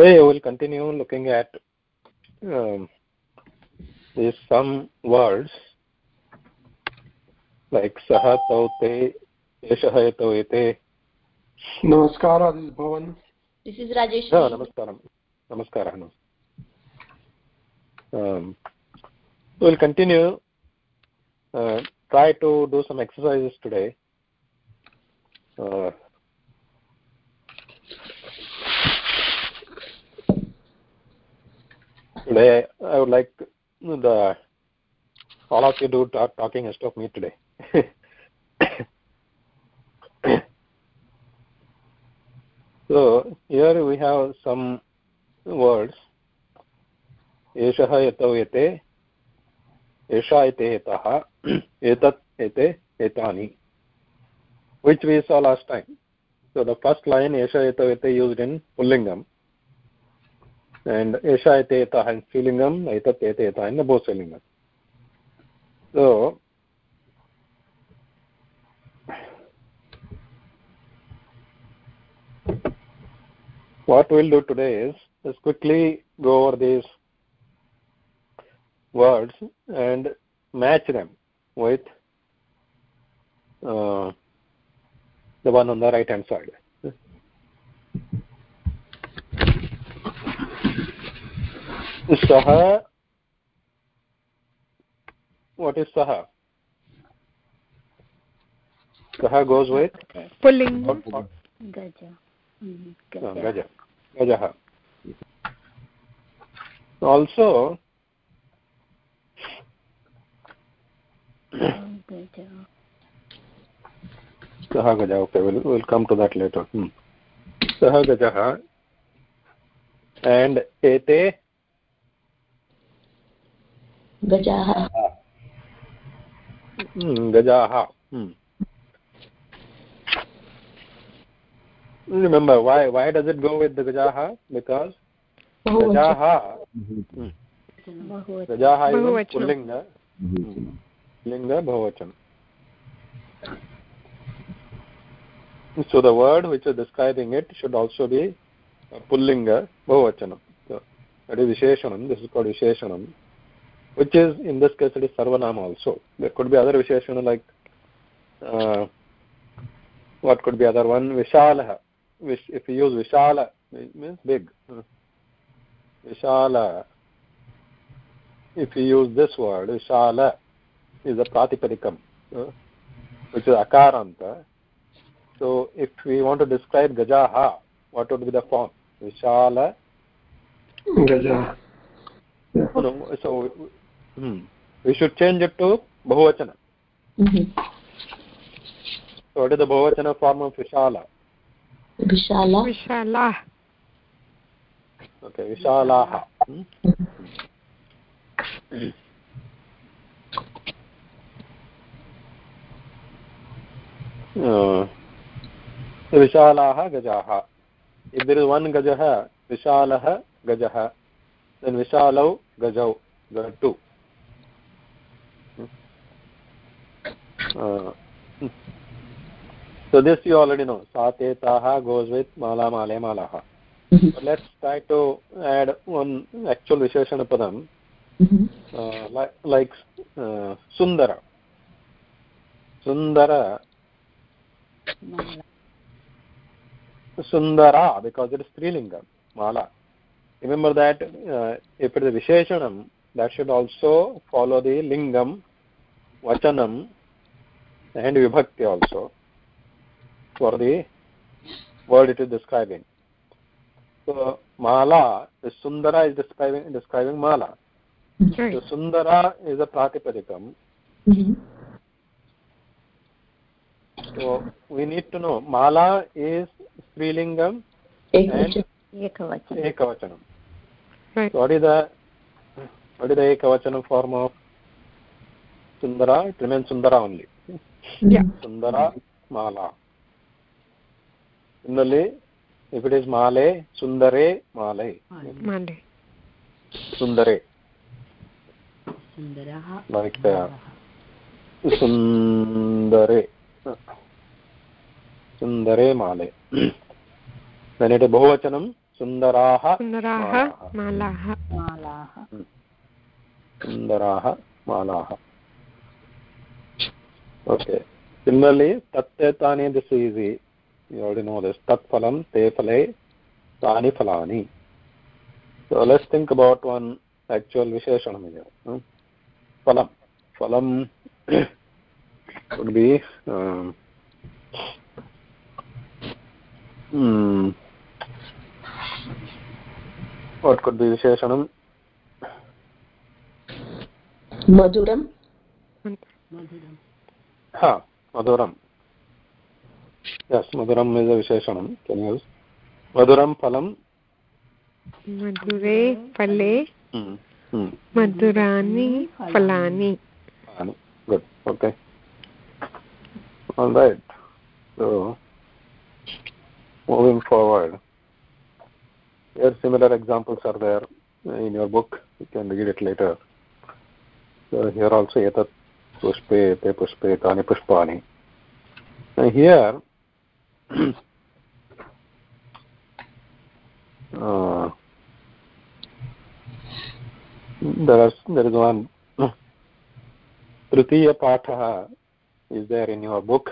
Today I will continue looking at um, these some words like saha taute eshah eto ete Namaskara, this is Bhavan. This is Rajesh. no namaskaram namaskara no um, we'll continue uh, try to do some exercises today uh, today i would like the all of you do talk, talking instead of me today so here we have some words एषः यतो यते एषा इति एतः एतत् एते एतानि which we saw last time so the first line esha eto ete used in pullingam and esha ete etah in strilingam etat ete etah in nabushalingam so what we'll do today is just quickly go over these words and match them with uh, the one on the right hand side सः what is saha? Saha goes with? Pulling. Gaja. Mm-hmm. No, gaja. also saha gaja. Okay we'll, come to that later. Hmm. Saha and Hmm, गजाः hmm. remember why why does it go with the gajaha because gajaha hmm. Gajaha is pullinga hmm. linga bahuvachan so the word which is describing it should also be pullinga bahuvachanam so that is visheshanam this is called visheshanam which is in this case it is sarvanama also. There could be other visheshana like uh, what could be other one? Vishalah Vish, if you use vishala it means big. Uh, vishala if you use this word vishala is a pratipadikam uh, which is akaranta. So if we want to describe gajaha what would be the form? Vishala Gaja. Yeah. no, so hmm, we should change it to bahuvachana Mhm. so what is the bahuvachana form of vishala Vishala. vishala okay vishalaha hmm? uh, विशालाः गजाः if there is one gajah vishalah gajah then vishalau gajau gatu uh, so this you already know. Satetaha goes with mala male malaha. But let's try to add one actual visheshana padam Mhm. uh, like, like uh, sundara. Sundara sundara because it is strilinga mala. Remember that uh, if it is visheshanam that should also follow the lingam vachanam and vibhakti also for the word it is describing so mala the sundara is describing describing mala right so sundara is a pratipadikam Mhm. so we need to know mala is strilingam Ekvachan. Ekavachan. ekavachanam right so what is the what is the ekavachanam form of sundara it remains sundara only Yeah. Sundara mala similarly if it is male sundare male monday sundare Sundaraha. like uh, sundare sundare male then it is bahuvachanam सुन्दराः सुन्दराः मालाः। मालाः मालाः सुन्दराः मालाः okay similarly tatyetani this is easy you already know this tat phalam te phale tani phalani so let's think about one actual visheshanam here hmm? phalam phalam would be um, hmm, what could be visheshanam मधुरं हाँ मधुरम yes Madhuram is a विशेषण can you use madhuram phalam madhure phale hmm hmm madhurani phalani good. Okay. All right. So moving forward. Here similar examples are there in your book. You can read it later. So here also पुष्पे, ते पुष्पे तानि पुष्पाणि here तृतीयपाठः is there in your book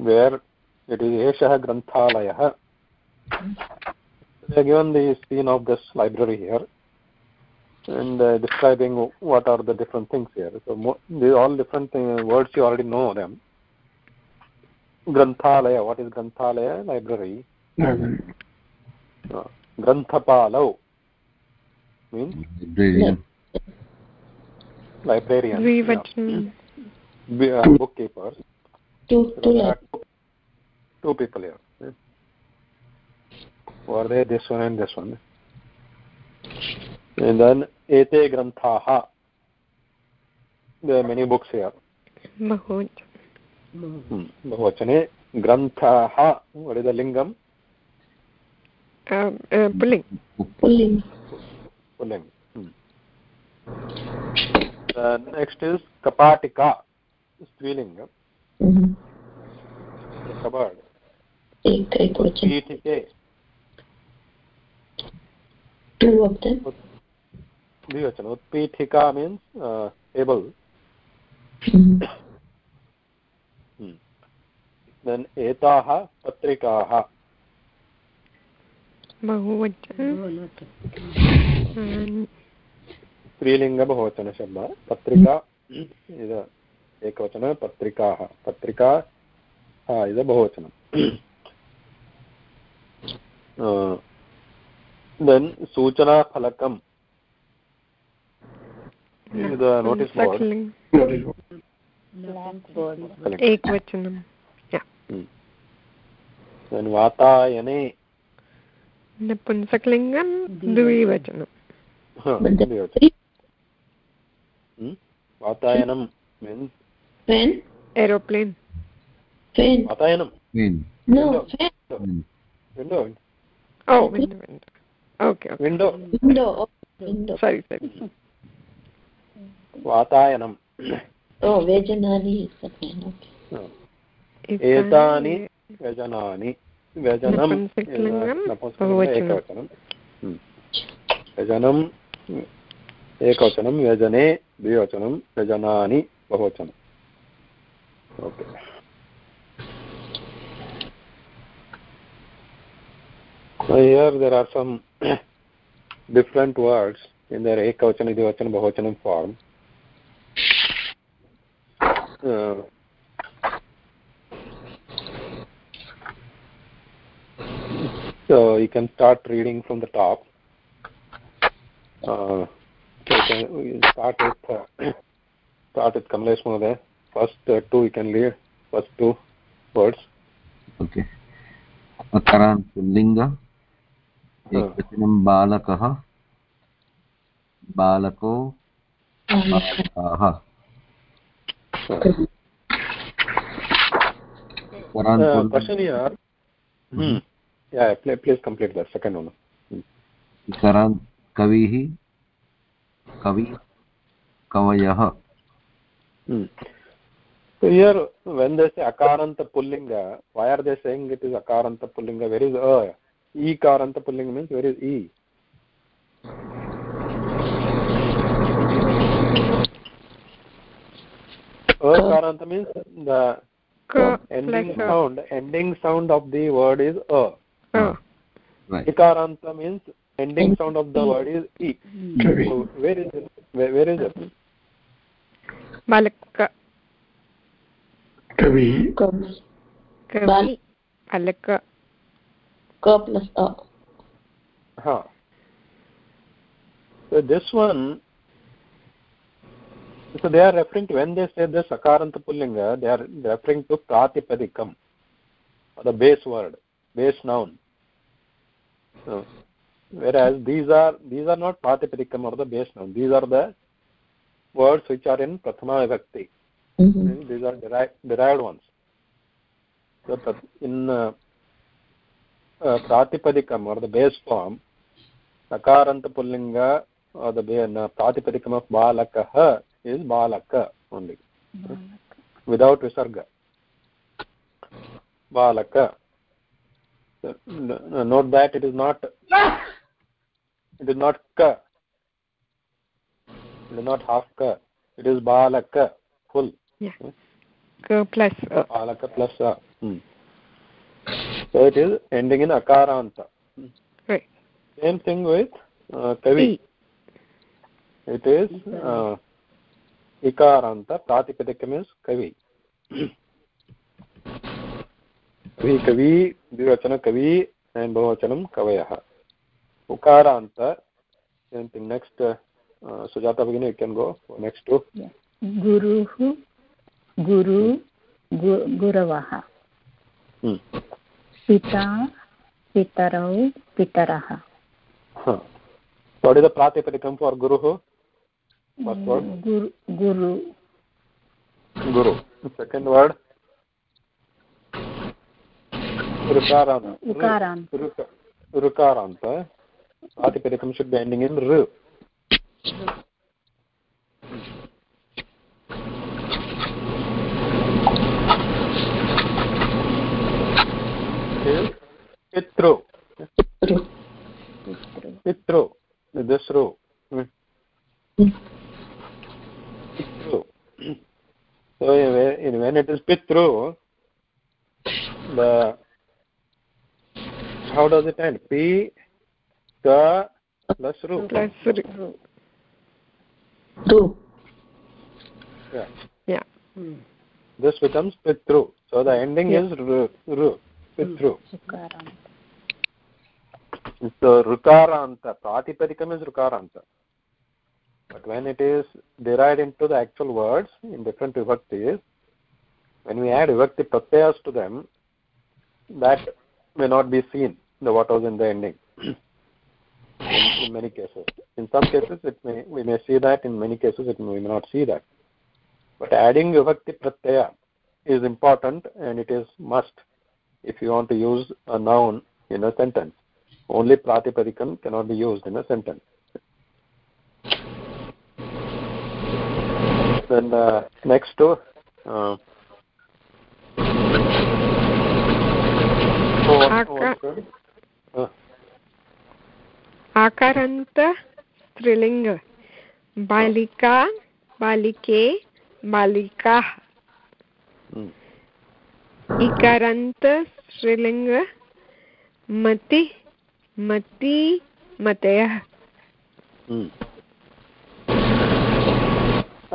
where it is एषः ग्रन्थालयः given the scene of this library here and uh, describing what are the different things here. So these are all different uh, words you already know them. Granthalaya, what is Granthalaya? Library. Library. Uh, Means librarian. Librarian. We yeah. Uh, bookkeepers. Two, so people here. Yeah. Or they this one and this one. And then ete granthaha. There are many books here. बहु Hmm. Bahuvachane granthaha. What is the lingam? पुल्लिङ्ग् पुल्लिङ्ग् Pulling. Hmm. The next is kapatika. Strilinga. Cupboard. एक उत्पीठिका. Utpitika means uh, table. then एताः पत्रिकाः। बहुवचनं। स्त्रीलिङ्गबहुवचनशब्दः पत्रिका। इद एकवचन पत्रिकाः। पत्रिका हा इद बहुवचनं। देन् सूचनाफलकम्। वातायने नपुंसकलिङ्गं द्विवचनं द्विवचनं? वातायनं fan aeroplane fan वातायनं. Window window okay window sorry sorry वातायनं ओ व्यजनानि फेन् ओके एतानि व्यजनानि व्यजनं बहुवचनं। एकवचनं. व्यजनम् एकवचनं व्यजने द्विवचनं व्यजनानि बहुवचनम् okay So here there are some different words in their ekavachana, dvivachana, bahuvachanam form. Uh, so you can start reading from the top. Uh, so you can we start with uh, start with Kamlesh Mohoday. First uh, two you can read. First two words. Okay अकरान् पुल्लिङ्ग एकवचनं बालकः बालको बालकाः Uh, question here. Hmm. Yeah, please, please complete the second one. इकरान् कविः कवि कवयः Hmm. So here, when they say akaranta pullinga, why are they saying it is akaranta pullinga? Where is a? E karanta pulling means where is E? Akaranta means the Ka ending plus a. sound, ending sound of the word is a. Oh, right Ikaranta means ending sound of the word is E. So where is it? Where, where is it? balaka. Kavi. Kavi. Kavi. Bal- Balaka. Ka plus a. Huh. So this one, so they are referring to, when they say the Sakaranta Pullinga, they are referring to Pratipadikam, or the base word, base noun. So, whereas these are, these are not Pratipadikam or the base noun. These are the words which are in Prathama Vibhakti. Mhm. These are derived, derived ones. So in uh, uh, Pratipadikam or the base form, Sakaranta Pullinga or the uh, Pratipadikam of Balakah is Balaka only, without Visarga. Balaka. So, n- n- note that it is not it is not ka. It is not half ka. It is Balaka, full. yeah Ka plus a. Balaka plus a. Hmm. So it is ending in Akaranta. Right. Same thing with uh, Kavi. E. It is uh, Kavi, Dvivachana Kavi, and Bahuvachanam Kavayaha. Ukaranta. Same thing. Next, uh, uh, Sujata Bhagini, you can go for next two. गुरुः गुरु गु- गुरवः Hmm. पिता पितरौ पितरः Huh. What is the Pratipadikam for Guru? Guru. Second word? उकारान्त Ruka- Rukaranta. Pratipadikam should be ending in R. Is Pitru. Pitru. Pitru. This row. Hmm. Hmm. Pitru. So when when it is Pitru, the how does it end? P, Ka, plus Ru. Plus ru. Ru. Yeah. Yeah. This becomes Pitru. So the ending yeah. is Ru. Ru. Pitru. उकारान्त So Rukaranta. Pratipadikam is Rukaranta. But when it is derived into the actual words in different vibhaktis, when we add vibhakti pratyayas to them, that may not be seen, the what was in the ending. in, in many cases. In some cases, it may we may see that. In many cases, it may, we may not see that. But adding vibhakti pratyaya is important and it is must if you want to use a noun in a sentence. Only pratipadikam cannot be used in a sentence. Then uh, next uh, Aka- what- uh, आकारान्त स्त्रीलिङ्ग बालिका बालिके बालिकाः. इकारान्त स्त्रीलिङ्ग मति मति मतयः.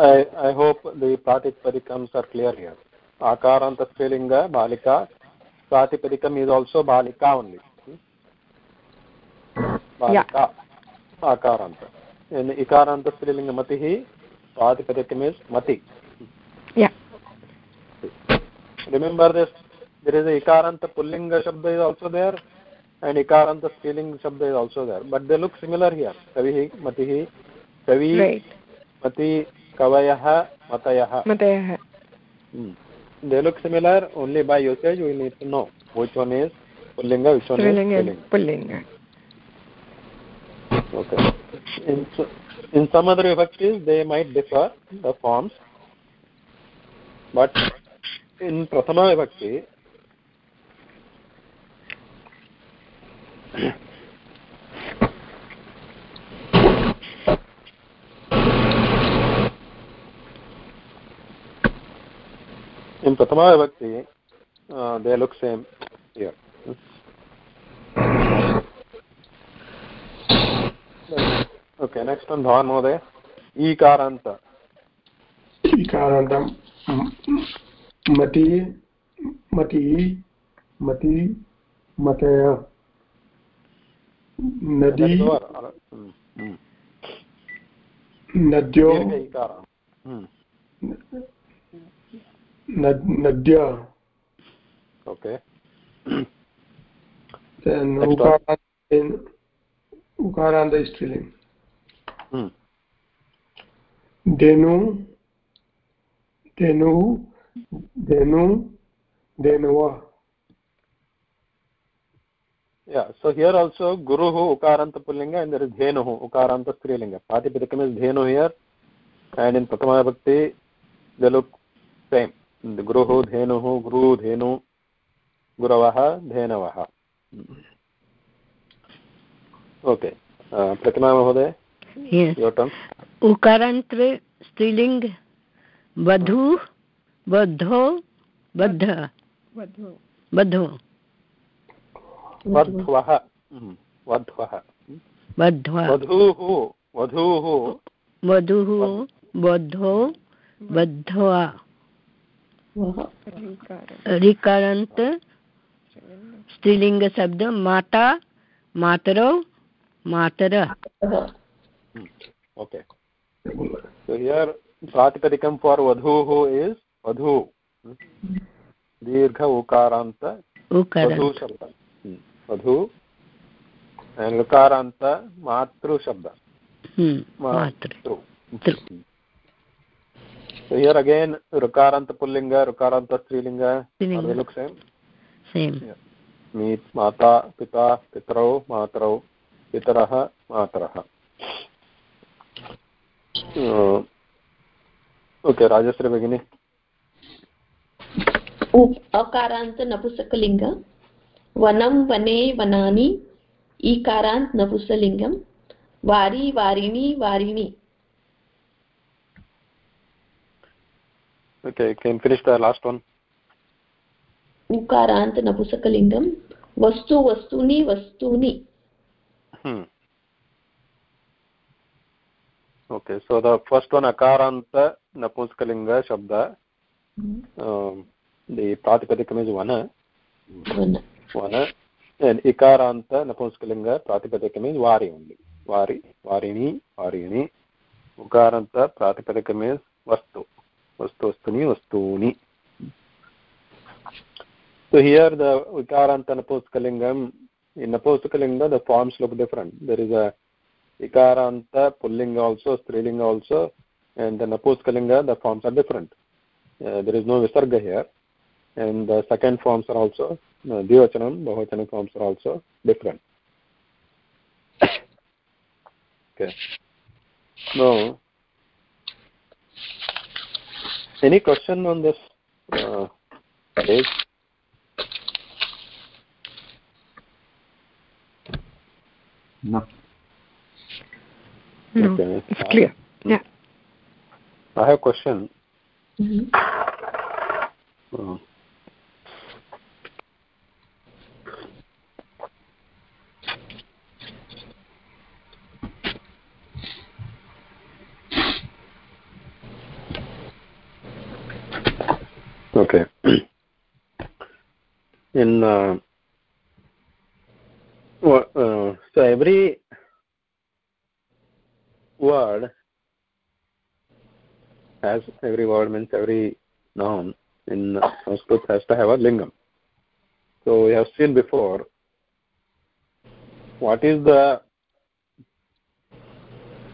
I, I hope the pratipadikams are clear here. Akaranta Strilinga, Balika. Pratipadikam is also Balika only. Hmm? Balika. Akaranta. In Ikaranta Strilinga Matihi, Pratipadikam is Mati. Yeah. Remember this, there is a Ikaranta Pullinga Shabda is also there and Ikaranta Strilinga Shabda is also there. But they look similar here. Kavihi, Matihi, Kavi, Right. Mati, कवयः मतयः। मतयः। They look similar only by usage we need to know which one is pulling which one is पुल्लिंग okay in some other विभक्तिस they might differ the forms but in प्रथमा विभक्ति in प्रथमा विभक्ति they look okay next one भवान महोदय. ई कारांत ई कारांत मति मति मति मतय. नदी हम्म, हम्म. नद्यो hmm. नद्य okay then Next in ukaranta is striling hmm. Dhenu Dhenu Dhenu धेनुव yeah so here also guruhu ukaranta pullinga and there is dhenuhu ukaranta strilinga pratipadikam is dhenu here and in prathama vibhakti they look same dhenavah okay uh, pratima mohoday Yes. your turn उकारान्त्र स्त्रीलिङ्ग वधू बद्धो बद्ध वधू बद्धो वध्वः hmm. वध्वः वधूः वधूः वधुः बद्धो बद्ध्वा ऋकारान्त स्त्रीलिङ्गशब्द माता मातरौ मातरः। वः okay so here pratipadikam for vadhuhu is vadhu दीर्घ उकारान्त वधु शब्द। Hmm. वधु। And लकारान्त मातृ शब्द। मातृ। मातृ। So here again ऋकारन्त पुल्लिङ्ग ऋकारन्त स्त्रीलिङ्ग are they look same? Same meet माता पिता पितरौ मातरौ पितरः मातरः ओके राजश्री भगिनी उप अकारान्त नपुंसकलिङ्ग वनं वने वनानि ईकारान्त नपुंसकलिङ्गं वारी वारिणी वारिणी okay you can finish the last one उकारान्त नपुंसकलिङ्गं वस्तु वस्तूनि वस्तूनि hmm. okay so the first one akaranta napuskalinga shabda um, the pratipadikam is vana one vana and ikaranta napuskalinga pratipadikam is vari only vari varini varini ukaranta pratipadikam is vastu Vastu vastuni so here the ikaranta napuskalinga in napuskalinga the forms look different. There is a ikaranta pullinga also strilinga also and then the napuskalinga the forms are different. Uh, there is no visarga here. And the second forms are also uh, bahuvachanam forms are also different. Okay. Now any question on this uh, page No. No, Okay. it's clear. Yeah. i have a question Mhm. uh, okay. In uh, uh, so every word has every word means every noun in sanskrit has to have a lingam. So we have seen before what is the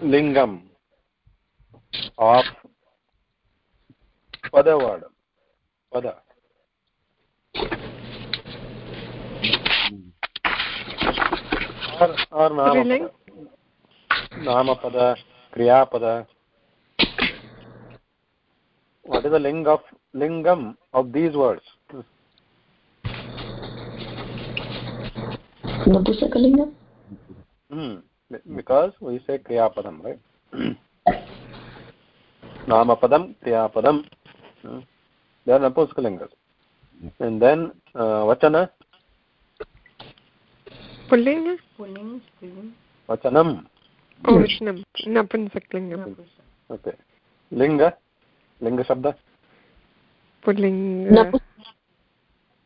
lingam of pada word वद नामपद क्रियापद what is अिङ्ग् of लिङ्गम् of these words because we say क्रियापदं They are Napuskalingas. And then uh, Vachana, pullinga पुल्लिङ्ग Vachanam. ओ वचनं नपुंसकलिङ्गं Okay. Linga, Linga Shabda. पुल्लिङ्ग नपु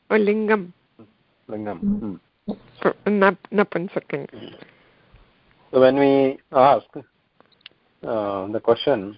O Lingam. Hmm. नप- So when we ask uh, the question,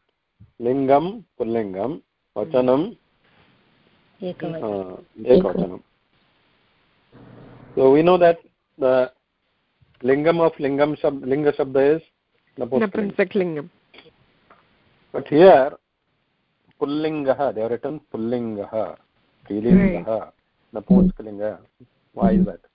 लिङ्गं पुल्लिङ्गं वचनं एकवचनम् we know that लिङ्गम् of लिङ्गं शब् लिङ्गशब्द इस् लिङ्गम् बट् हियर् पुल्लिङ्गः देवर् पुल्लिङ्गः स्त्रीलिङ्गः नपुंसकलिङ्ग is that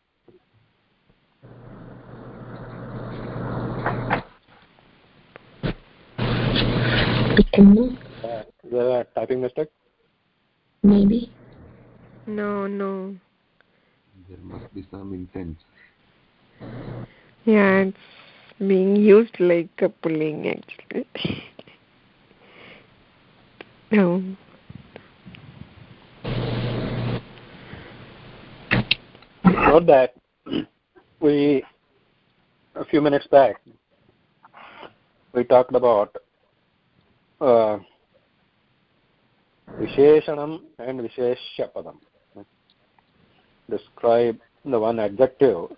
Piccolo, Uh, is there a typing mistake? maybe. no no There must be some intent. yeah it's being used like a pulling actually no Note that we a few minutes back we talked about Visheshanam and Visheshya Padam. Describe the one adjective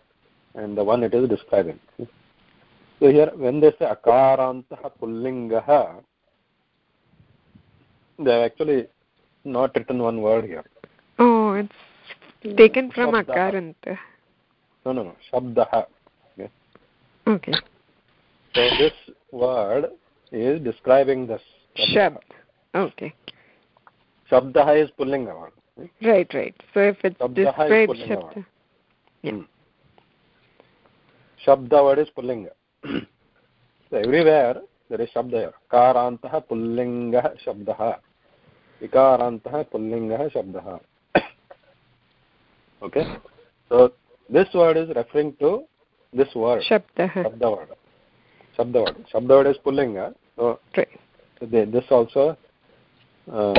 and the one it is describing. So here when they say Akarantaha Pullingaha, they have actually not written one word here. oh it's taken from akaranta No, no, no. Shabdaha. okay So this word is describing this. shabd okay Shabdaha is Pullinga word. right right so if it's Shabdaha described pullinga shabda Hmm. Shabda word is Pullinga. so everywhere there is Shabda here. Karantaha Pullinga Shabdaha. Ikarantaha Pullinga Shabdaha. okay? So this word is referring to this word. shabdah Shabda word. Shabda word. Shabda word is Pullinga. So right they, this also uh,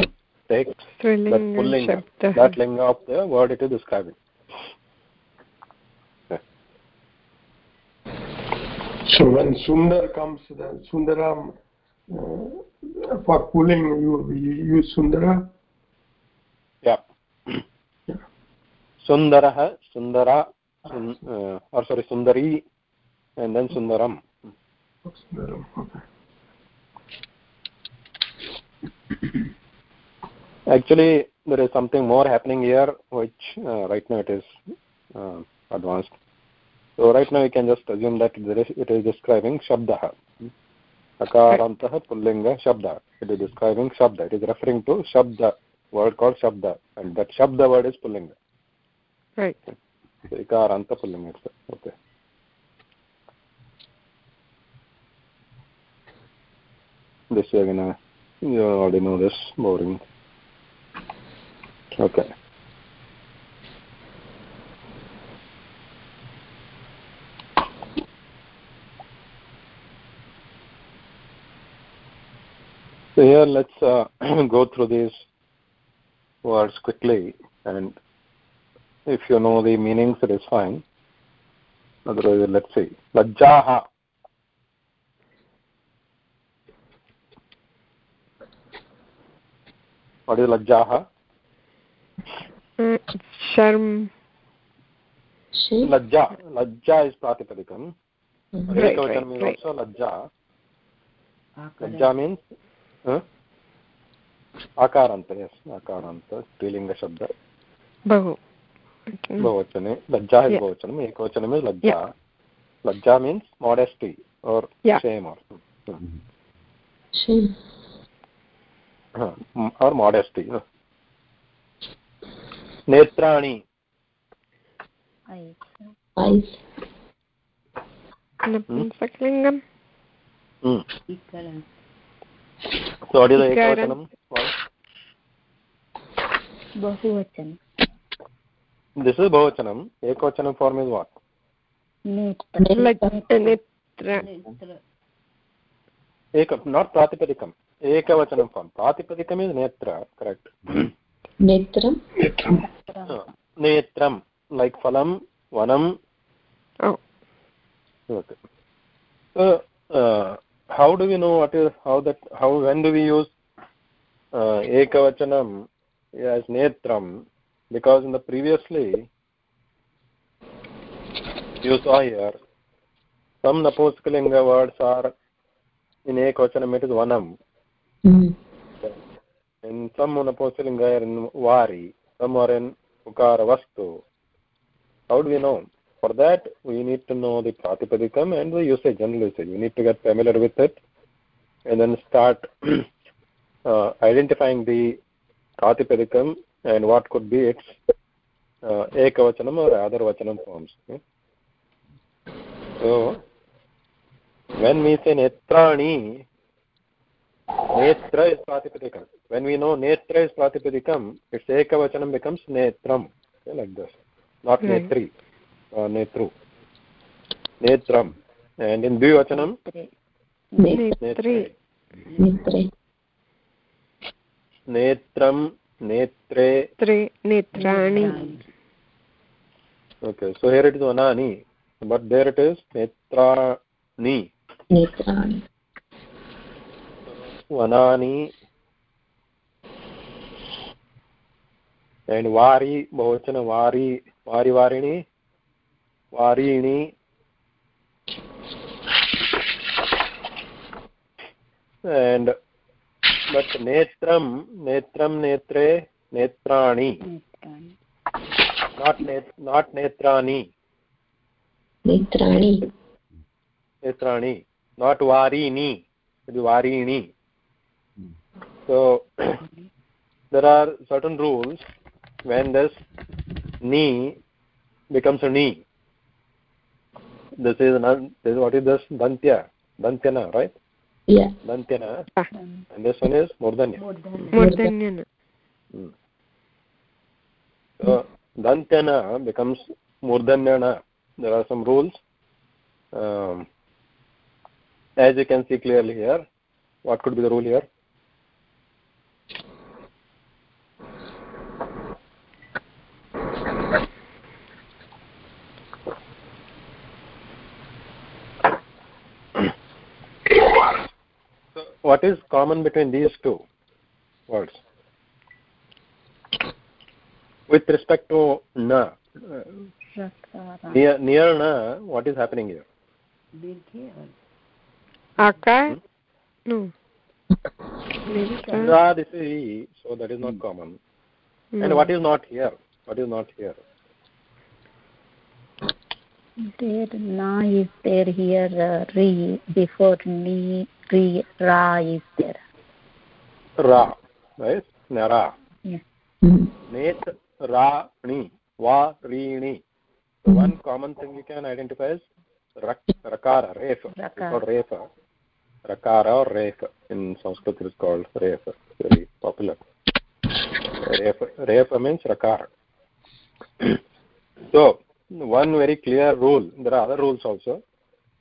takes that pullinga, shabdah that linga of the word it is describing. So when Sundar comes, the Sundaram, uh, for pulling, you, you use Sundara. Yeah. yeah. Sundaraha, Sundara, sun, uh, or sorry, Sundari, and then Sundaram. Okay. Actually, there is something more happening here, which uh, right now it is uh, advanced. So right now we can just assume that there is, it is describing Shabdaha. Akarantaha Pullinga Shabda. It is describing Shabda. It is referring to Shabda, word called Shabda. And that Shabda word is Pullinga. right So, Ikaranta Pullinga. Okay. This we're gonna, you already know this, boring. Okay. So here let's uh, go through these words quickly and if you know the meanings it is fine. Otherwise let's see. Lajjaha. परिलज्जाः mm, शर्म। लज्जा लज्जा इस प्रातिपदिकम् लज्जा। लज्जा means आकारान्त yes आकारान्त स्त्रीलिङ्गशब्द। बहु। बहुवचने लज्जा इस् बहुवचनम् एकवचनम् इस् लज्जा। लज्जा मॉडेस्टी और और् shame or or modesty netrani Eyes. Hmm. So what is the Ikaram. ekavachanam What? Bahuvachan. this is bahuvachanam ekavachanam form is what Netra. Like Uh, netram like phalam vanam Oh. okay so uh, how do we know what is how that how when do we use uh, ekavachanam as netram because in the previously you saw here some napuskalinga words are in ekavachanam it is vanam In some are in some in ukara vastu. How do we know? For that we need to know the pratipadikam and the usage. General usage we need to get familiar with it and then start uh, identifying the pratipadikam and what could be its uh, ekavachanam or other vachanam forms. Okay? so when we say netrani netra is pratipadikam when we know netra is pratipadikam its ekavachanam becomes netram okay, like this not Right. netri or netru netram and in dvivachanam Netre. Netri. Netre. netram netre Tri. Netrani. okay so here it is anani but there it is netrani Netrani. वनानी and वारी बहुवचन वारी वारी वारिणी वारिणी and but नेत्रम नेत्रम नेत्रे नेत्राणी। Not not नेत्राणी। नेत्राणी। नेत्राणी नॉट वारिणी वारिणी। So there are certain rules when this ni becomes a ni this is nan- this is what is this? Dantya. Dantyana right? Yeah. dantyana Ah. and this one is murdanya Murdanyana. Hmm. so dantyana becomes murdanyana there are some rules. Um, as you can see clearly here what could be the rule here so what is common between these two words with respect to na uh, near near na what is happening here Akar? Hmm? No. Nitra. This is E, so that is not hmm. common. Hmm. And what is not here? What is not here? There na is there here uh, re before ni re ra is there. Ra, right? Nara. Mm. Net, Ra, Ni, Va, Ri, Ni. So one common thing you can identify is rak, Rakara, Ref. It's Rakara. called Refa. Rakara or Ref. In Sanskrit it is called Ref. Very popular. Ref, Ref means Rakara. so, one very clear rule. There are other rules also.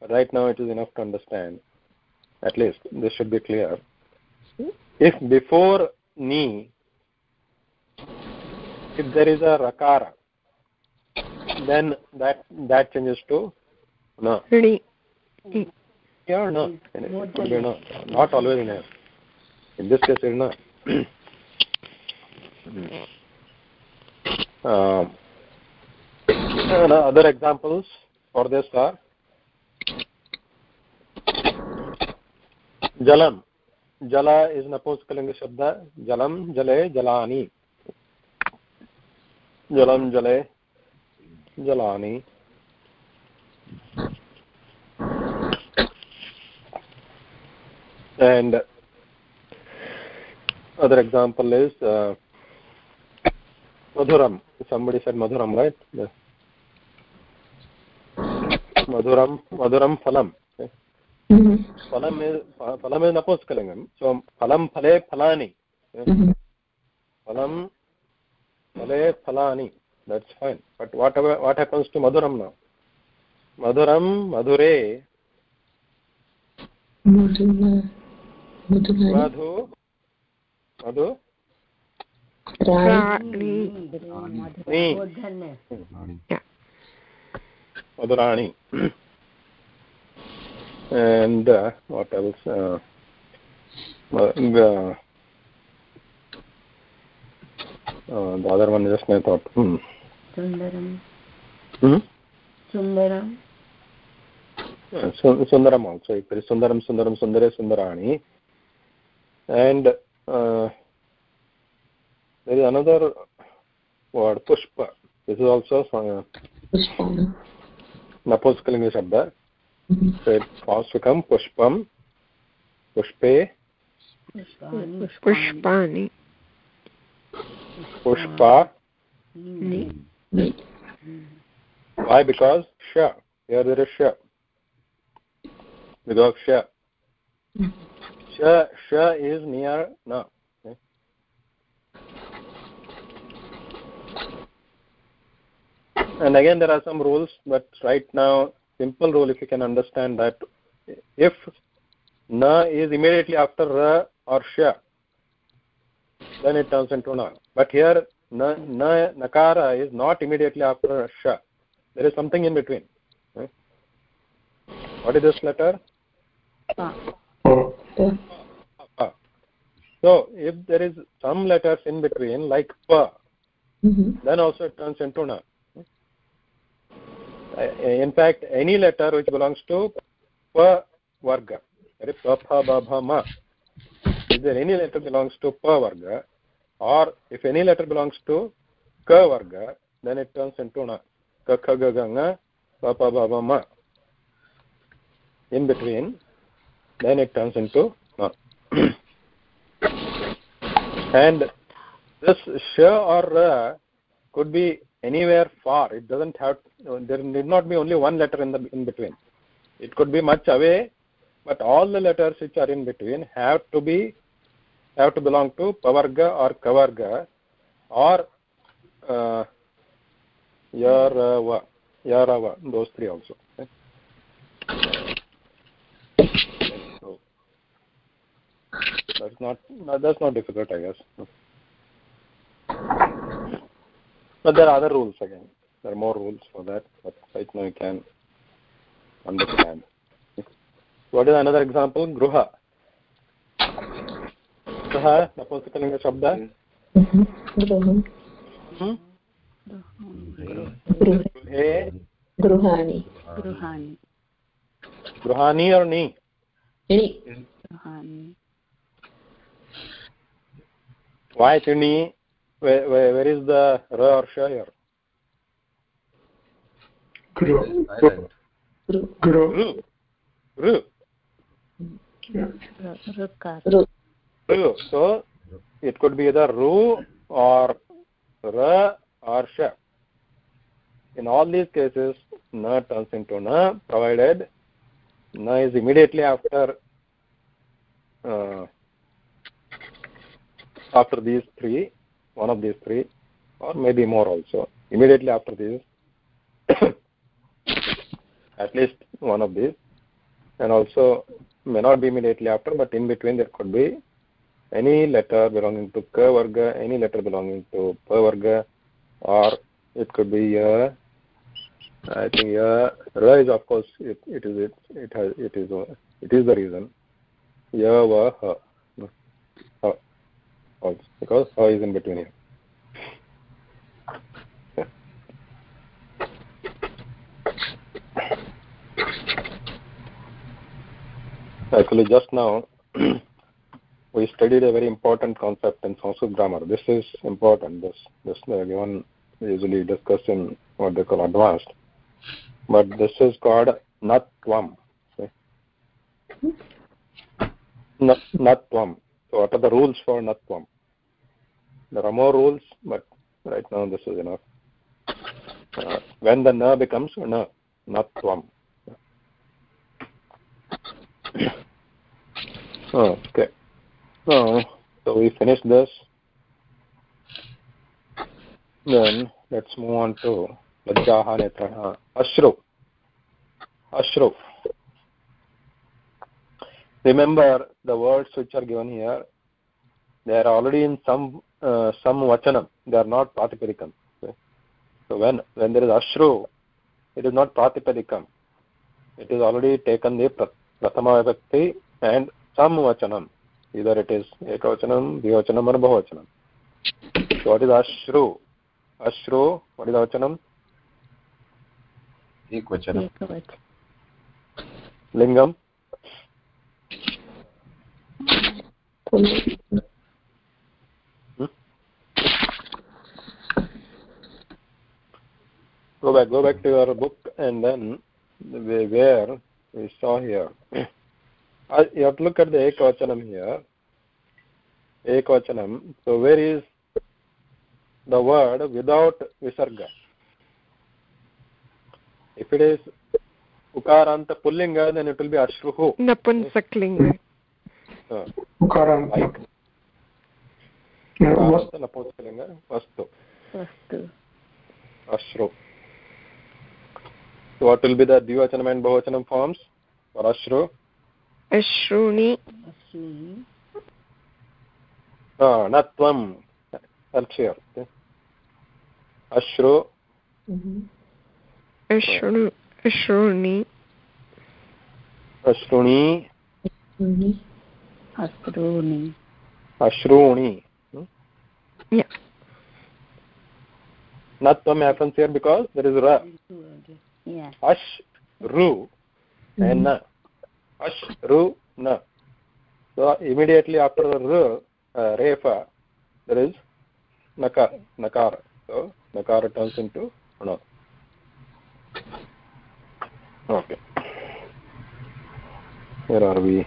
But right now it is enough to understand. At least this should be clear. If before ni, if there is a rakara, then that that changes to no. Ri. Yeah or no? It could be no. Not always no. In this case, it is no. um, and other examples for this are jalam. Jala is napuskalinga shabda. Jalam, jale, jalani. Jalam, jale, jalani and other example is uh, madhuram somebody said madhuram right yeah. Madhuram phalam okay. Mhm. phalam is phalam is napunskalingam so phalam phale phalani okay. Mhm. phalam phale phalani that's fine but whatever what happens to madhuram now madhurani and uh, what else uh, uh, uh, the other one just I thought hmm. Sundaram. Hmm? Sundaram. Uh, Sun- sundaram also if there is sundaram sundaram sundare sundarani and uh, there is another word pushpa this is also uh, Pushpana. नपुस्कलिङ्ग शब्द पाशुकं पुष्पं पुष्पे पुष्पाणि पुष्पा वै because श्य विदोक्ष्य श is near न and again there are some rules but right now simple rule if you can understand that if na is immediately after ra or sha then it turns into na but here na, na nakara is not immediately after sha there is something in between okay? what is this letter. Pa. so if there is some letters in between like pa Mhm. then also it turns into na in fact any letter which belongs to pa varga that is pa pha ba bha ma if there any letter belongs to pa varga or if any letter belongs to ka varga then it turns into na ka kha ga ga nga pa pa ba ba ma in between then it turns into na and this sh or ra could be anywhere far it doesn't have there need not be only one letter in the in between it could be much away but all the letters which are in between have to be have to belong to pavarga or kavarga or uh, yarava yarava those three also okay? that's not that's not difficult i guess but there are other rules again. There are more rules for that, but right now you can understand. What is another example? Gruha. Gruha, Napunsakalinga Shabda. Mm-hmm. Hmm? Gruhani. Gruhani. Gruhani or Ni? Ni. Gruhani. Why is Ni? Where, where is the ra or sha here? Guru. Guru. Guru. Guru. So it could be either ru or ra or sha. In all these cases, na turns into na, provided na is immediately after uh, after these three one of these three or maybe more also. Immediately after these at least one of these. And also may not be immediately after but in between there could be any letter belonging to ka varga any letter belonging to pa varga or it could be uh, i think uh, ra is of course it, it is it, it has it is it is the reason. Ya va ha also because ha is in between here actually just now we studied a very important concept in Sanskrit grammar. This is important. This this given usually discussed in what they call advanced. But this is called natvam. Hmm? Nat, natvam. So what are the rules for natvam? There are more rules, but right now this is enough. Uh, when the na becomes na, natvam. Okay. Now, so we finish this. Then let's move on to Lajjaha Netraha. Ashru. Ashru. Remember the words which are given here, they are already in some uh, some vachanam. They are not pratipadikam. Okay? So when when there is ashru, it is not pratipadikam. It is already taken the prathama vibhakti and some vachanam. Either it is ekavachanam, dvivachanam or bahuvachanam. So what is ashru? Ashru, what is the vachanam? ekvachanam ekavach Lingam? Pulling Go back, go back to your book and then where we saw here. You have to look at the ekavachanam here. Ekavachanam. So where is the word without visarga? If it is ukaranta pullinga, then it will be ashruhu. Napunsaklinga. Uh, what will be the and bahuvachanam forms for ashru? Ashruni. अश्रूणि Uh, natvam. Helps here. Okay. Ashru, Ashru. Ashruni. ashruni, अश्रूणि. Hmm? Yeah. Natvam happens here because there is ra. yeah ash Ashru and na. Ashru na. So immediately after the r, uh, refa, there is nakar, nakar. So nakar turns into na. Okay. Where are we?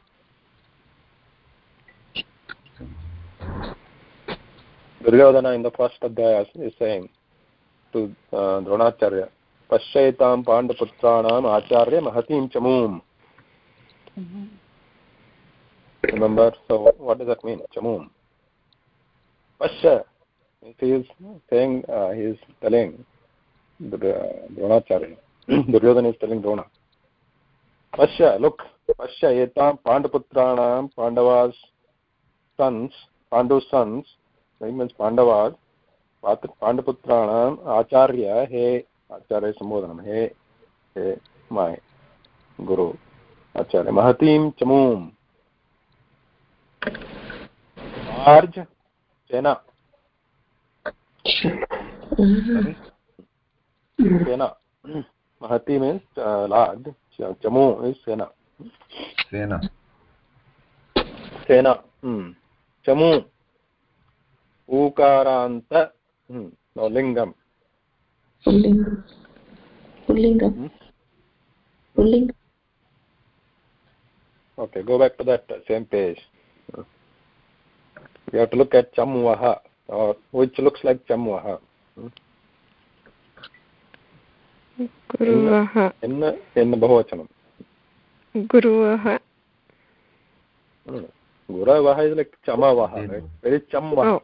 Duryodhana in the first adhyaya is saying to uh, Dronacharya, Pashaitam Pandaputranam Acharya Mahatim Chamum. Remember? So what does that mean? Chamum. Pasha. He is saying, uh, he is telling Dronacharya. Duryodhana is telling Drona. Pasha, look, Pasha etam Pandaputranam, Pandavas sons, Pandu's sons, सैमंस पांडवा पांडपुत्राण आचार्य हे आचार्य संबोधन हे hey my गुरु आचार्य महतीम चमूम सेना महती mean लाज चमू is सेना सेना सेना चमू Okay, go back to that uh, same page. You have to look at Chamvaha, or which looks like Chamvaha. Guruvaha. In, in Bahuvachanam. Guruvaha. Hmm. Guravaha is like Chamavaha, right? Very Chamvaha. Oh. like vadva Vadu. Vadu. Mm-hmm. So Pratipadakam is chamu Vad.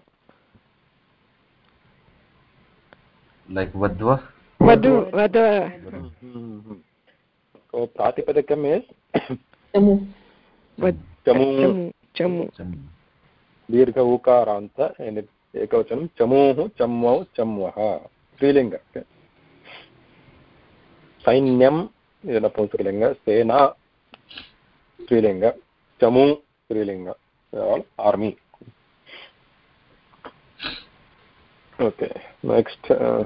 Chamu. Chamu. Chamu. Cham- Dirgha Ukaranta and it एकवचनं चमूः चम्वौ चम्वः स्त्रीलिङ्ग सैन्यं नपुंसकलिङ्ग सेना स्त्रीलिङ्ग चमू स्त्रीलिङ्ग army okay next uh,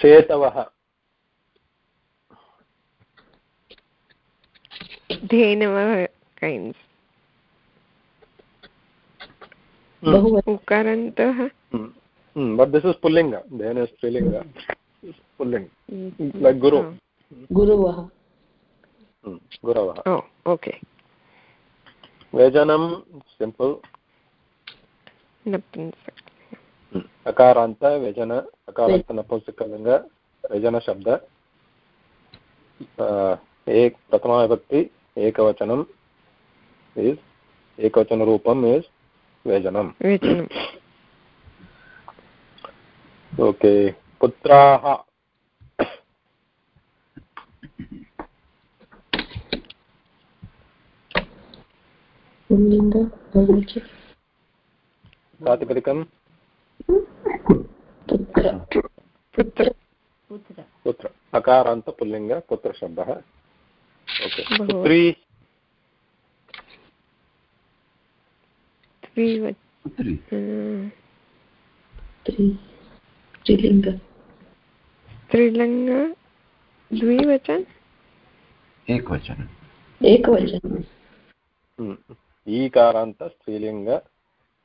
सेतवः धेनवः kinds बहुवचन उकारन्तः hmm. Hmm. but this is pullinga then is strilinga pulling like guru Oh. गुरुवः oh व्यजनं simple अकारान्त व्यजन अकारान्त नपुंसकलिङ्ग व्यजनशब्द एक प्रथमाविभक्ति एकवचनम् इस् एकवचनरूपम् इस् व्यजनम् ओके पुत्राः पुल्लिङ्ग प्रातिपदिकं पुत्र पुत्र पुत्र पुत्र अकारान्त पुत्रशब्दः ओके पुत्री स्त्रीलिङ्ग द्विवचन एकवचनम् एकवचन Hmm. ईकारान्त स्त्रीलिङ्ग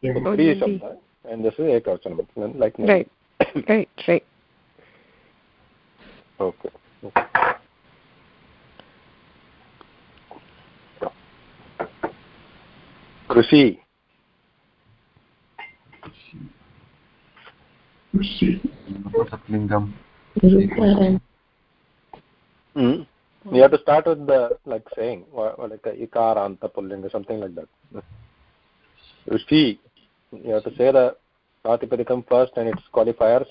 पुत्री Only. शब्द and this is ekavachanam like right right right okay कृषि mm. You have to start with the like saying or, or like a ikaranta pullinga something like that. Rushi you have to say the pratipadikam first and its qualifiers.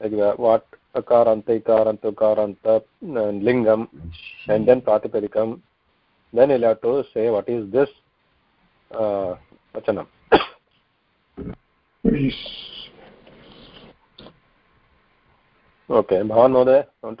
Like the, what akaranta ikaranta ukaranta and lingam and then pratipadikam. Then you'll have to say what is this uh, vachanam. Okay bhavan mohoday want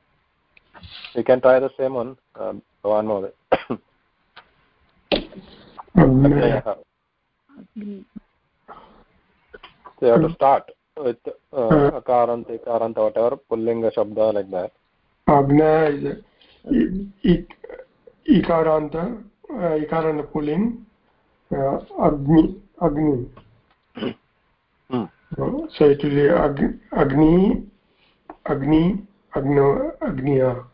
Hmm. you can try the same one um, महोदय Agnaya. so you have to start with uh, akarant ikarant whatever pullinga shabda like that Agnaya is a i- i- Ikaranta, uh, Ikaranta pulling, uh, Agni, Agni. Hmm. Uh, So it will be Ag- Agni, Agni, Agno, Agniya,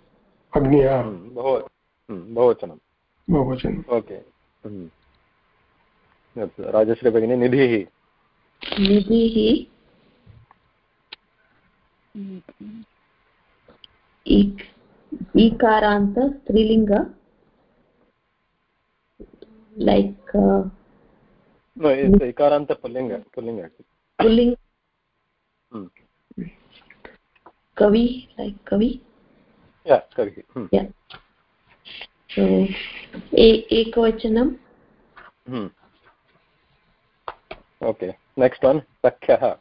Agniya, Hmm, hmm, बहुवचनं बहुवचन. Okay. राजश्री भगिनी निधिः। निधिः। ईकारान्त स्त्रीलिङ्ग। Like ikaranta pullinga pullinga पुल्लिङ्ग Hmm. कवि लैक् कवि। तर्हि एकवचनं ओके नेक्स्ट् वन् सख्यः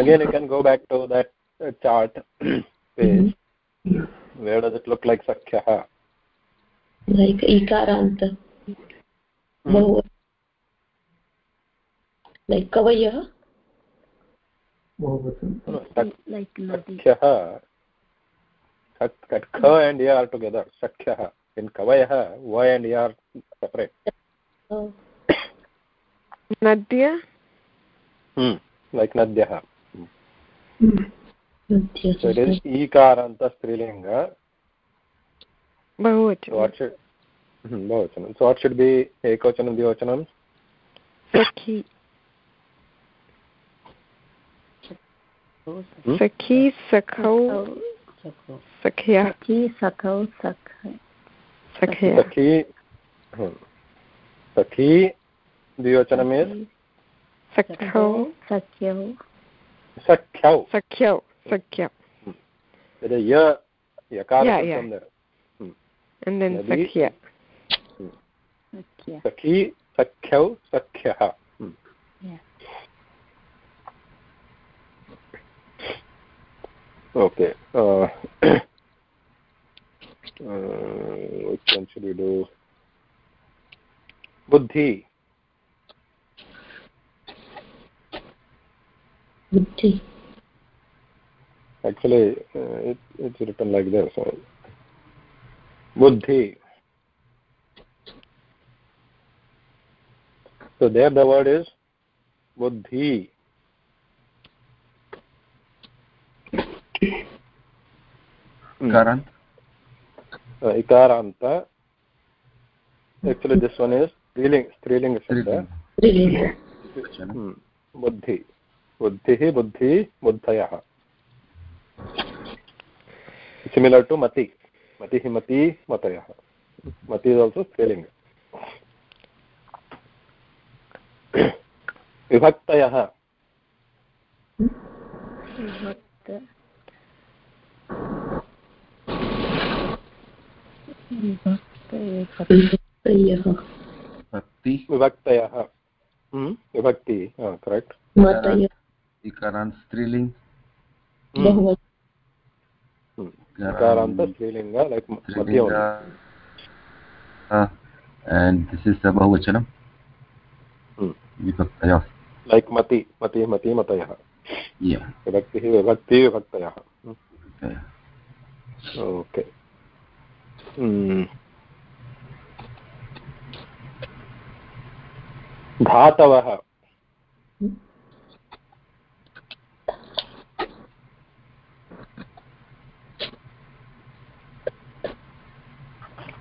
Again, you can go back to that uh, chart page. Mm -hmm. Where does it look like sakhyah like इकारान्त बहु like कवयः Bahuvachan. like nadi sakhyah kha and ya are together sakhyah in kavayah y and ya are separate oh, Nadya? hmm. like nadyah Hmm. So it is ikaranta strilinga so Bahuvachanam. what should hmm, bahuvachanam so what should be ekvachanam dvivachanam Sakhi. So, Hmm? Sakhi, Sakhau, Sakho. Sakhya. sakhi sakhau sakha Sakhya. sakhi hmm. sakhi dvivachanam सखी सख्यौ सख्यः Yeah. okay uh, uh, which one should we do buddhi बुद्धि actually uh, it, it's written like this so buddhi so there the word is buddhi Hmm. Uh, ikaranta actually this one is striling striling shabda Vachanam. Hmm. बुद्धि बुद्धिः बुद्धि बुद्धयः similar to मति मतिः मती मतयः मति is also स्त्रीलिङ्ग् विभक्तयः vibhakta. Vibhakta ekata त्रयः Bhakti. विभक्तयः Hmm? विभक्ति करेक्ट् मतयः स्त्रीलिङ्ग लैक् मति Strilinga. Uh, and this is the Bahuvachanam. Hmm. Vibhaktaya. Like मति मति मति मतयः Yeah. विभक्तिः विभक्ति विभक्तयः Okay. Okay Hmm. धातवः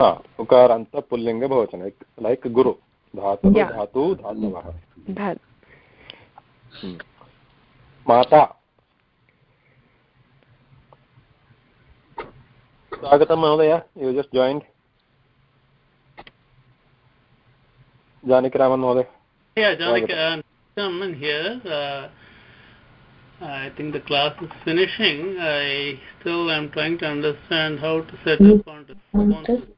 हा उकारान्त पुल्लिङ्ग बहुवचन लैक् गुरु धातुः. धातु धातवः माता स्वागतं महोदय यु जस्ट् जायिन्ड् जानकीरामन् महोदय Yeah, uh, here. Uh, I think the class is finishing. I still am trying to understand how to set up on responses.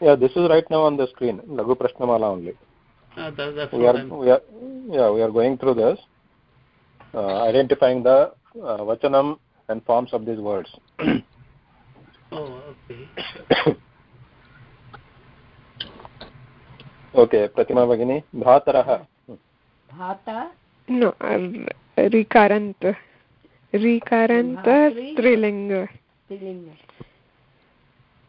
Yeah, this is right now on the screen, Laghu Prashnamala only. Uh, that, that's We are, we are, yeah, we are going through this, uh, identifying the uh, vachanam and forms of these words. Oh, okay. okay, Pratima Bhagini, Bhatarah. भाता no रिकारन्त रिकारन्त स्त्रीलिङ्ग ऋ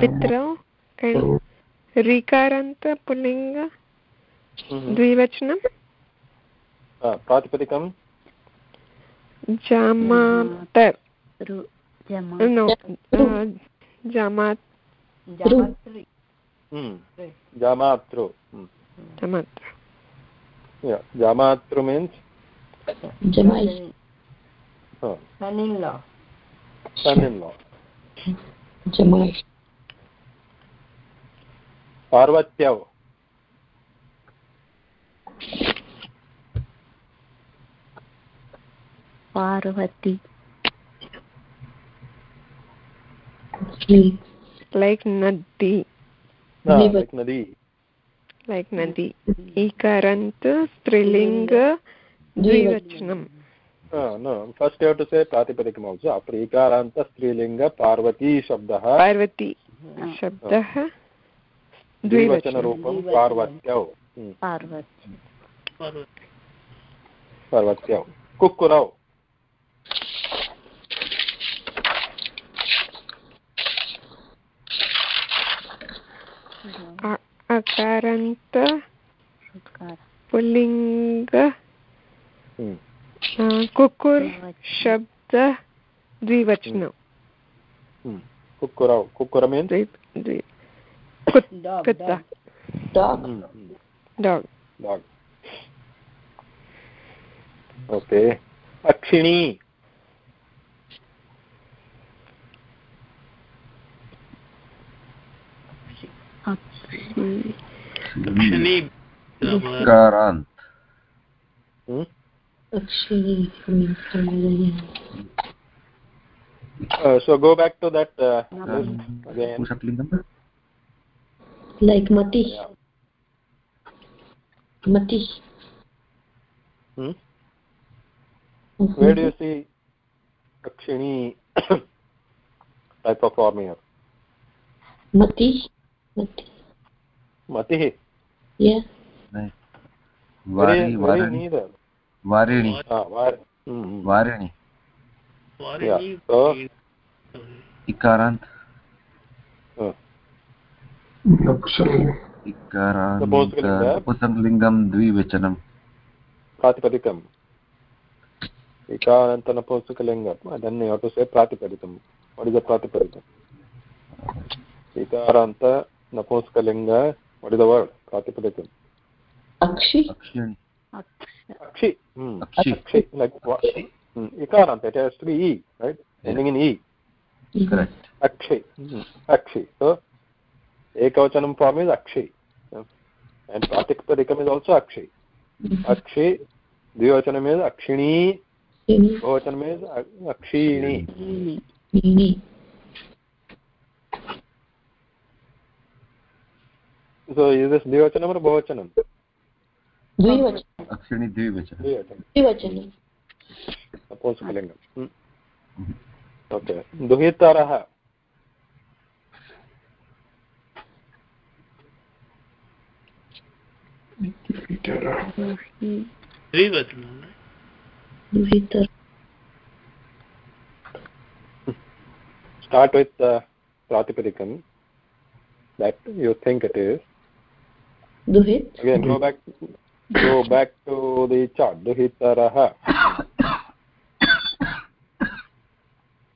पितरौ रिकारान्त पुल्लिङ्ग द्विवचनं Ah, Pratipadikam? जामातर् ru jama no जामात् जामातृ Hmm. Jamatru. Hmm. जामात् Yeah. Jamatru means जमाई uh, son in law son-in-law. जमाई Parvatyau. parvati like नदी Ah, like Nadi. Like नदी इकारान्त स्त्रीलिङ्ग द्विवचनं Ah, no. First you have to say Pratipadikam also. After Ikaranta Strilinga Parvati Shabdah. Parvati शब्दः द्विवचनं द्विवचनरूपं पार्वत्यौ Hmm. parvati Parvati पार्वत्यौ कुक्कुरौ अकारान्त पुल्लिङ्ग Hmm. अ, कुकुर् शब्द द्विवचनं। Hmm. कुक्कुरौ कुक्कुर द्वि कुत्ता। Dog. Dog Hmm. Hmm. Dog. अक्षिणी Uh, so go back to that uh, list again. Like Mati. Yeah. Mati. Hmm? Where do you see Akshini type of form here? Mati. Mati. Mati. Yeah. Vari, Vari. Vari neither. वारिणि Ah. Hmm. hmm. वारिणि इकारान्त Uh, नपुंसकलिङ्ग इकारान्त नपुंसकलिङ्ग. नपुंसकलिङ्गं द्विवचनं say Pratipadikam. What is the Pratipadikam? Ikaranta Napunsakalinga. What is the word? Pratipadikam. अक्षी अक्षिणि Akshi. Hmm. Akshi. Akshi. Like what? Hmm. Ikaranta. It has to be E, right? Ending in E. Correct Akshi. Hmm. Akshi. So, Ekavachanam form is Akshi. And Pratipadikam is also Akshi. Akshi. Dvivachanam is Akshini. Bahuvachanam is Ak- Akshini. So is this Dvivachanam or Bahuvachanam? द्विवचन अक्षिणि द्विवचनं. द्विवचन Napunskalingam. Hmm. Okay. Duhitarah. duhi द्विवचनं दुहितर Start with uh, Pratipadikam. That you think it is. दुहित Again, go back. Go back to the chart. Duhitarah.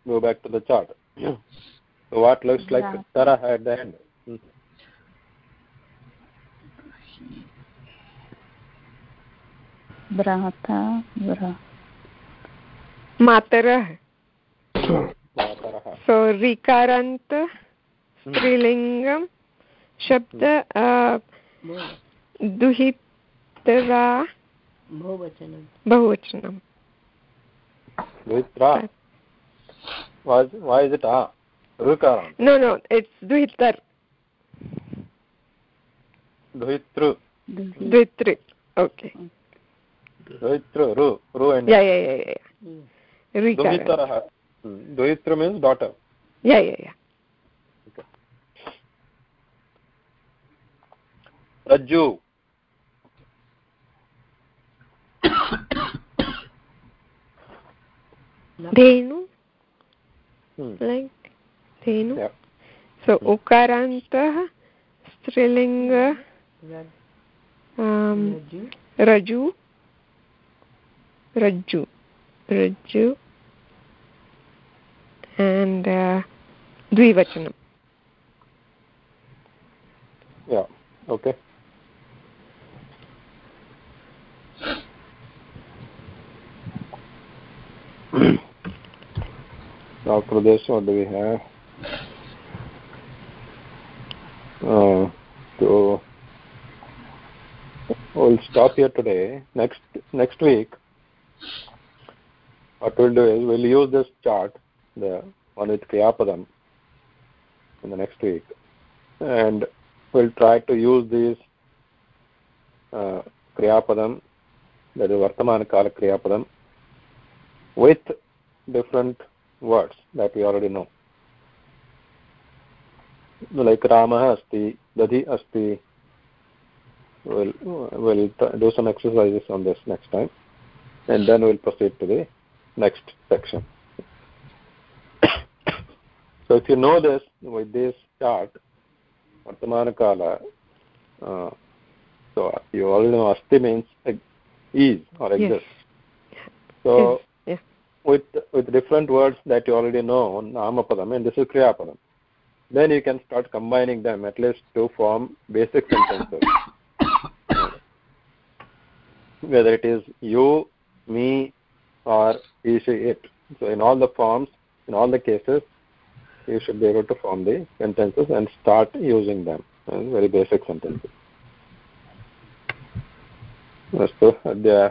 Go back to the chart. So what looks like tarah at the end? Hmm. brata bra मातरः Matarah. सो रिकारान्त स्त्रीलिङ्गं शब्द अ, दुहित दुहितरा बहुवचनं बहुवचनं द्वित्रा why is, why is it ah rukaram no no it's duhitar duhitru duhitri okay duhitru ru ru and yeah yeah yeah yeah, Hmm. yeah. Rikara. duhitarah Hmm. duhitru means daughter yeah yeah yeah rajju धेनु like धेनु so उकारान्तः स्त्रीलिङ्ग रजु रज्जु रज्जु and द्विवचनम् okay Dr. This, what do we have? Uh, so we'll stop here today. Next next week, what we'll do is we'll use this chart, the one with Kriyapadam, in the next week, and we'll try to use these uh, Kriyapadam, that is Vartamana Kala Kriyapadam, with different words that we already know. Like Ramah asti, Dadhi asti. We'll, we'll do some exercises on this next time, and then we'll proceed to the next section. so if you know this with this chart, Vartamana Kala, uh, so you already know asti means is or exists. Yes. So with with different words that you already know, namapadam, and this is kriyapadam. Then you can start combining them at least to form basic sentences. Whether it is you, me, or he, she, it. So in all the forms, in all the cases, you should be able to form the sentences and start using them. Uh, Very basic sentences. अस्तु अद्य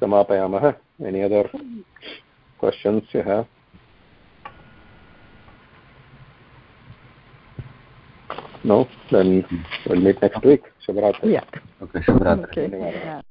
समापयामः any other questions you have? No? Then we'll meet next week. Shubhratri yeah. Okay shubhratri okay.